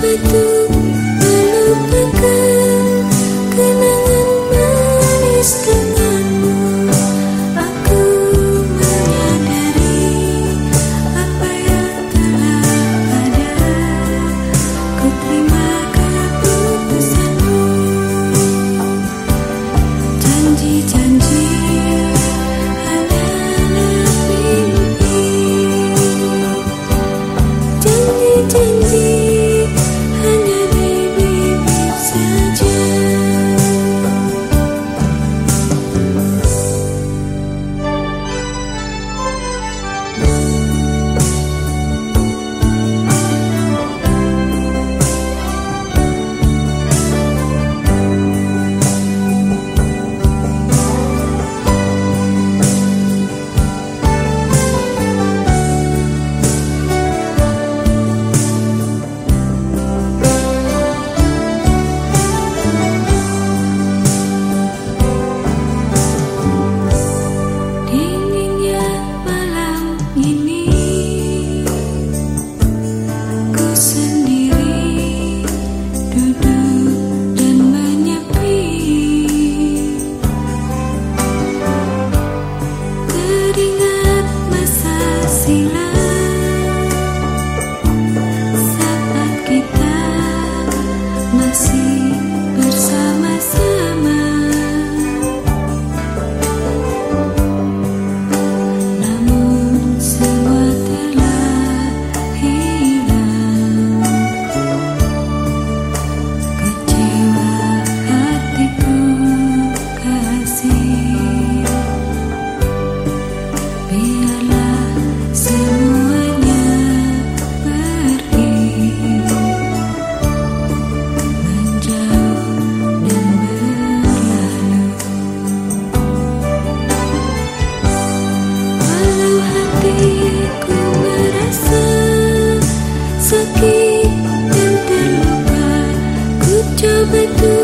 betul could